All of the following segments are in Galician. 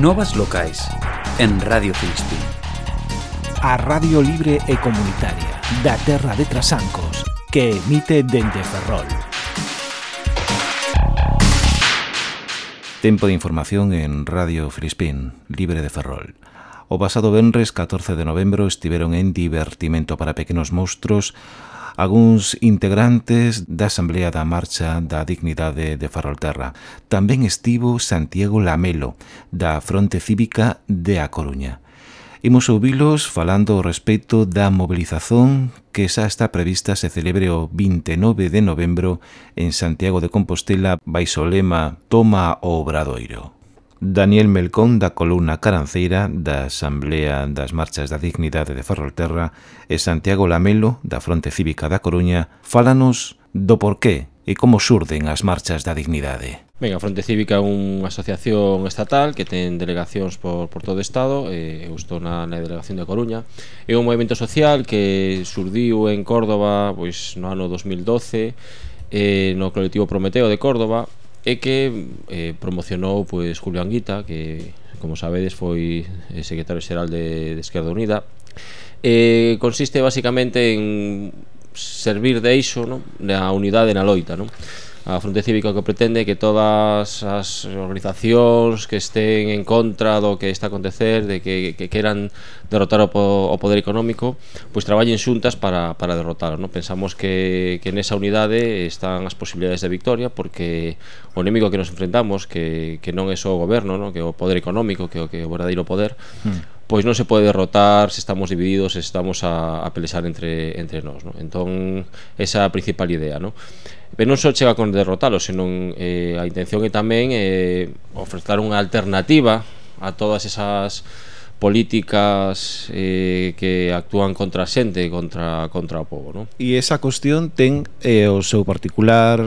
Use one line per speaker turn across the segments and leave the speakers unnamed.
Novas locais en Radio Filispín.
A Radio Libre e Comunitaria da Terra de Trasancos que emite dende Ferrol.
Tempo de información en Radio Filispín, libre de Ferrol. O pasado venres 14 de novembro estiveron en divertimento para pequenos monstruos algúns integrantes da Asamblea da Marcha da Dignidade de Ferrolterra. Tamén estivo Santiago Lamelo, da Fronte Cívica de A Coruña. Imos ouvilos falando ao respecto da mobilización que xa está prevista se celebre o 29 de novembro en Santiago de Compostela baixo o lema Toma o Obradoiro. Daniel Melcón da columna Caranceira da Asamblea das Marchas da Dignidade de Ferrolterra e Santiago Lamelo da Fronte Cívica da Coruña fálanos do porqué e como surden as Marchas da Dignidade.
Ben, a Fronte Cívica é unha asociación estatal que ten delegacións por, por todo o Estado e eu estou na, na delegación de Coruña. É un movimento social que surdiu en Córdoba pois no ano 2012 eh, no colectivo Prometeo de Córdoba e que eh, promocionou pois Julián Anguita que como sabedes foi eh, secretario xeral de, de Esquerda Unida. Eh, consiste basicamente en servir de eixo, non? Na unidade na loita, non? a Fronte Cívica que pretende que todas as organizacións que estén en contra do que está a acontecer, de que, que queran derrotar o, po, o poder económico, pois traballen xuntas para, para derrotar. ¿no? Pensamos que, que nesa unidade están as posibilidades de victoria porque o enemigo que nos enfrentamos, que, que non é só o goberno, ¿no? que é o poder económico, que é o, que é o verdadeiro poder, mm pois non se pode derrotar se estamos divididos, se estamos a, a pelexar entre, entre nós. No? Entón, esa é a principal idea. No? Pero non só chega con derrotalo, senón eh, a intención é tamén eh, ofrecer unha alternativa a todas esas políticas eh, que actúan contra a xente, contra, contra o povo. No?
E esa cuestión ten eh, o seu particular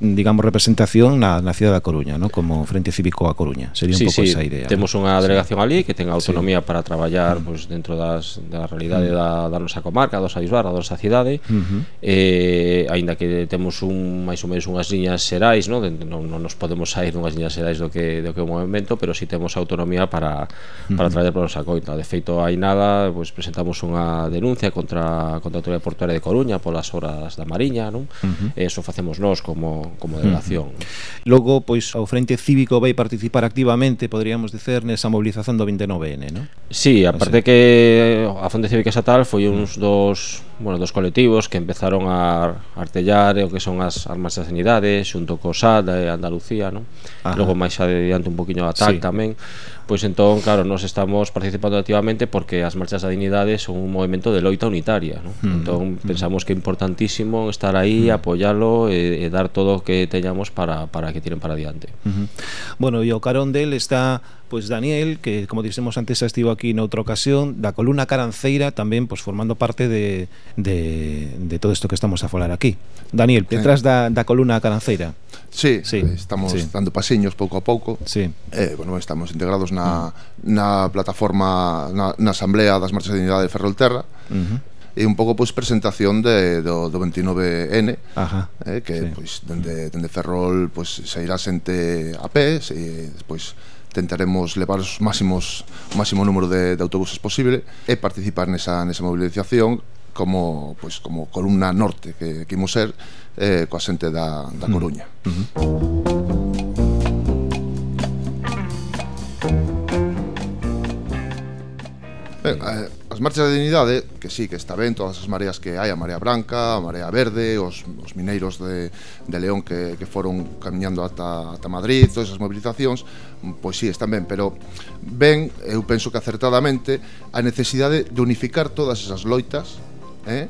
digamos, representación na, na cidade da Coruña, ¿no? como Frente Cívico a Coruña. Sería
sí, un
pouco
sí,
esa idea.
Temos unha delegación sí. ali que ten autonomía sí. para traballar mm. pues, pois, dentro das, da realidade mm. da, da nosa comarca, dos Aisbar, da nosa cidade, mm -hmm. eh, aínda que temos un máis ou menos unhas liñas xerais, ¿no? Non, non nos podemos sair dunhas liñas xerais do que, do que o movimento, pero si sí temos autonomía para, para traballar -huh. traer para nosa coita. De feito, hai nada, pues, presentamos unha denuncia contra, contra a Autoridade Portuaria de Coruña polas horas da Mariña, non? Uh -huh. Eso facemos nós como como delegación. Mm.
Logo, pois, o Frente Cívico vai participar activamente, poderíamos dicer, nesa mobilización do 29N, non?
Sí, aparte que a Frente Cívica Estatal foi uns mm. dos, bueno, dos colectivos que empezaron a artellar o que son as armas da sanidade xunto co SAD de Andalucía, non? Ajá. Logo máis adiante un poquinho a TAC sí. tamén pois entón, claro, nos estamos participando activamente porque as marchas da dignidade son un movimento de loita unitaria, ¿no? Mm. Entón, hmm. pensamos que é importantísimo estar aí, mm. apoyalo e, e dar todo o que teñamos para, para que tiren para diante.
Mm -hmm. Bueno, e o carón del está Pois Daniel, que como dixemos antes, xa estivo aquí noutra ocasión, da columna Caranceira tamén pois formando parte de, de, de todo isto que estamos a falar aquí. Daniel, detrás sí. da, da columna Caranceira.
Sí, sí, eh, estamos sí. dando pasiños pouco a pouco.
Sí.
Eh, bueno, estamos integrados na, na plataforma na, na Asamblea das Marchas de Unidade de Ferrolterra. Uh -huh e un pouco pois presentación de, do, do 29N
Ajá,
eh, que sí. pois dende, dende Ferrol pois sairá xente a pé e despois tentaremos levar os máximos máximo número de, de autobuses posible e participar nesa, nesa mobilización como pois como columna norte que, que imos ser eh, coa xente da, da mm. Coruña. Uh -huh. Ben, eh, as marchas de dignidade, que sí, que está ben todas as mareas que hai, a marea branca, a marea verde, os, os mineiros de, de León que, que foron camiñando ata, ata Madrid, todas as mobilizacións, pois sí, están ben, pero ben, eu penso que acertadamente, a necesidade de unificar todas esas loitas, eh?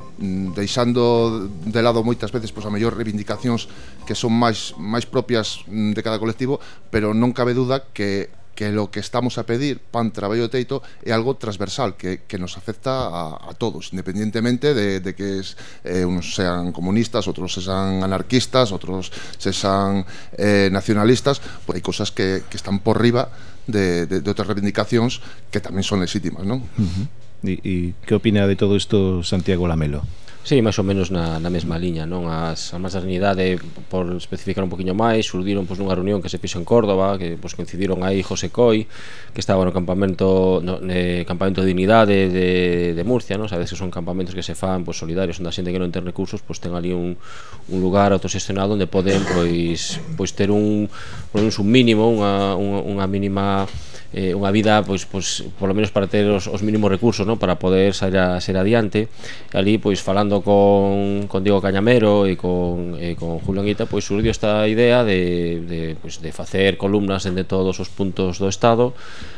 deixando de lado moitas veces pois a mellor reivindicacións que son máis máis propias mm, de cada colectivo, pero non cabe duda que que lo que estamos a pedir pan, traballo e teito é algo transversal que, que nos afecta a, a todos, independientemente de, de que es, eh, unos sean comunistas, outros sean anarquistas, outros sean eh, nacionalistas, pois pues hai cosas que, que están por riba de, de, de outras reivindicacións que tamén son legítimas, non?
Uh -huh. E que opina de todo isto Santiago Lamelo?
Sí, máis ou menos na, na mesma liña, non? As, as más da sanidade, por especificar un poquinho máis, surdiron pois, nunha reunión que se fixo en Córdoba, que pois, coincidiron aí José Coi, que estaba no campamento no, eh, campamento de dignidade de, de Murcia, non? Sabes que son campamentos que se fan pois, solidarios, onde a xente que non ten recursos pois, ten ali un, un lugar autosestionado onde poden pois, pois ter un, pois, un mínimo, unha, unha, unha mínima eh, unha vida pois pois polo menos para ter os, os mínimos recursos, non, para poder sair a ser adiante. E ali pois falando con con Diego Cañamero e con eh, con Julio Anguita, pois surdiu esta idea de de pois de facer columnas en de todos os puntos do estado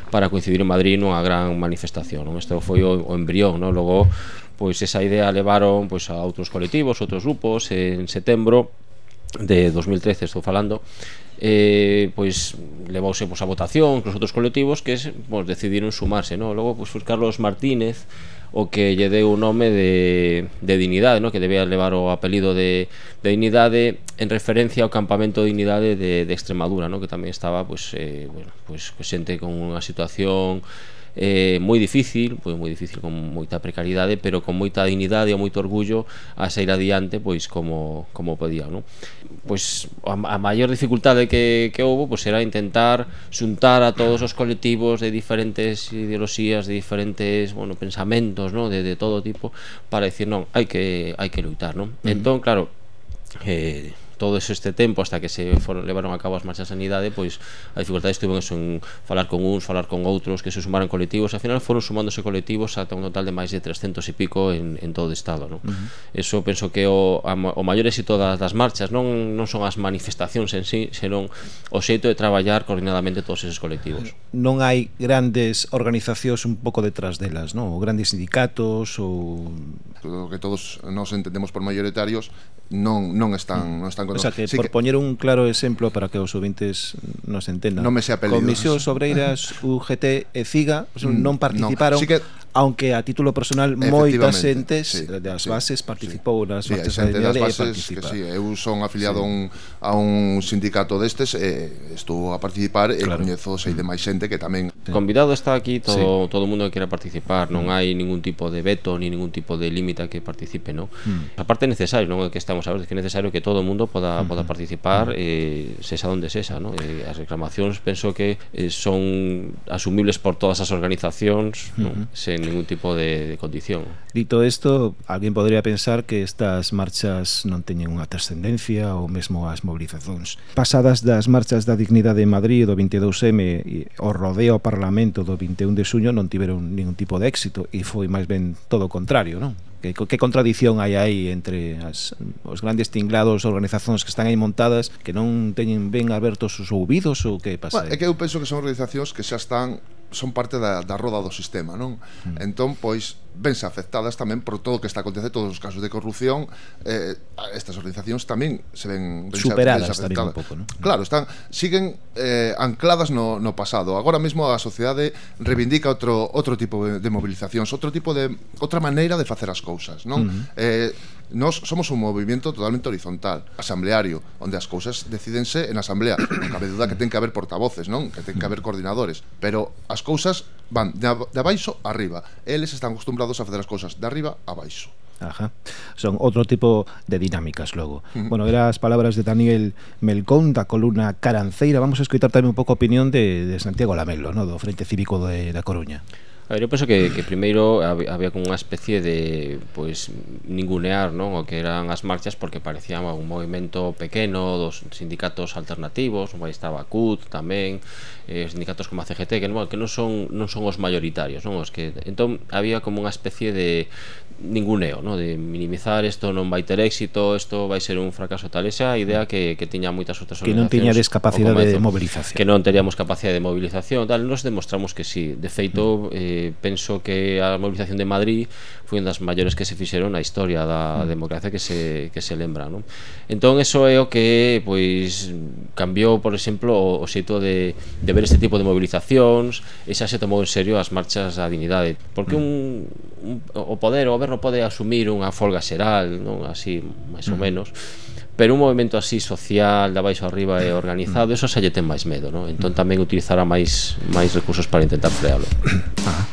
para coincidir en Madrid nunha gran manifestación, non? Este foi o, o embrión, non? Logo pois esa idea levaron pois a outros colectivos, outros grupos en setembro de 2013 estou falando eh, pois levouse pois, a votación cos outros colectivos que pois, decidiron sumarse no? logo pois, foi Carlos Martínez o que lle deu o nome de, de Dignidade no? que debía levar o apelido de, de Dignidade en referencia ao campamento de Dignidade de, de Extremadura no? que tamén estaba pois, eh, bueno, pois, xente con unha situación eh, moi difícil, pois moi difícil con moita precariedade, pero con moita dignidade e moito orgullo a sair adiante pois como como podía, non? Pois a, a maior dificultade que que houve pois era intentar xuntar a todos os colectivos de diferentes ideoloxías, de diferentes, bueno, pensamentos, non, de, de todo tipo para decir, non, hai que hai que luitar, non? Uh -huh. Entón, claro, eh todo este tempo hasta que se foron, levaron a cabo as marchas de sanidade pois a dificultade estuvo en, eso, en falar con uns, falar con outros, que se sumaran colectivos al final foron sumándose colectivos ata un total de máis de 300 e pico en, en todo o estado non? Uh -huh. eso penso que o, a, o maior éxito das, das marchas non, non son as manifestacións en sí senón o xeito de traballar coordinadamente todos esos colectivos
Non hai grandes organizacións un pouco detrás delas, non? O grandes sindicatos ou...
O que todos nos entendemos por maioritarios non, non están, non están
O sea, que sí por que... poñer un claro exemplo para que os ouvintes nos entendan.
Non me sea peligroso.
Comisión Sobreiras, UGT e CIGA mm, non participaron, no. sí que... aunque a título personal moitas xentes sí, das bases sí, participou sí, nas
sí, marchas das bases que sí, eu son afiliado sí. un, a un sindicato destes e estou a participar claro. e coñezo sei de máis xente que tamén
Sí. Convidado está aquí todo sí. todo mundo que queira participar, non hai ningún tipo de veto ni ningún tipo de límite que participe, non? Mm. A parte necesario, non? que estamos a ver, que é necesario que todo o mundo poda mm. poda participar mm. eh sexa onde sexa, non? Eh, as reclamacións penso que eh, son asumibles por todas as organizacións, mm -hmm. non? Sen ningún tipo de, de condición.
Dito isto, alguén podría pensar que estas marchas non teñen unha trascendencia ou mesmo as mobilizacións. Pasadas das marchas da dignidade en Madrid do 22M e o rodeo Parlamento do 21 de suño non tiveron ningún tipo de éxito e foi máis ben todo o contrario, non? Que, que contradición hai aí entre as, os grandes tinglados organizacións que están aí montadas que non teñen ben abertos os ouvidos ou que pasa?
Bueno, é que eu penso que son organizacións que xa están son parte da, da roda do sistema, non? Mm. Entón, pois, vense afectadas tamén por todo o que está acontecendo, todos os casos de corrupción eh, estas organizacións tamén se ven
vense, superadas tamén un pouco ¿no?
claro, están, siguen eh, ancladas no, no pasado agora mesmo a sociedade reivindica outro, outro tipo de, de movilizacións outro tipo de outra maneira de facer as cousas non? Uh -huh. eh, Nos somos un movimento totalmente horizontal, asambleario, onde as cousas decídense en asamblea. Non cabe duda que ten que haber portavoces, non? Que ten que haber coordinadores, pero as cousas van de, de abaixo arriba. Eles están acostumbrados acostumbrados a facer as cousas de arriba a baixo.
Ajá. Son outro tipo de dinámicas logo. Uh -huh. Bueno, eran as palabras de Daniel Melcón da columna Caranceira. Vamos a escoitar tamén un pouco a opinión de, de Santiago Lamelo, no? do Frente Cívico de, da Coruña.
A ver, eu penso que, que primeiro había como unha especie de pois ningunear non o que eran as marchas porque parecía un movimento pequeno dos sindicatos alternativos, onde estaba CUT tamén, eh, sindicatos como a CGT que, non, que non son non son os maioritarios, non os que entón había como unha especie de ninguneo, non? de minimizar isto non vai ter éxito, isto vai ser un fracaso tal esa idea que, que tiña moitas outras
que non tiñades capacidade de movilización
que non teríamos capacidade de movilización tal, nos demostramos que sí, de feito mm. eh, penso que a mobilización de Madrid foi unha das maiores que se fixeron na historia da mm. democracia que se, que se lembra non? entón eso é o que pois cambiou por exemplo o, o xeito de, de ver este tipo de mobilizacións e xa se tomou en serio as marchas da dignidade porque un, mm. un, o poder o goberno pode asumir unha folga xeral non así máis ou mm. menos pero un movimento así social de abaixo arriba e organizado, eso xa lle ten máis medo, non? Entón tamén utilizará máis máis recursos para intentar frealo.
Ajá.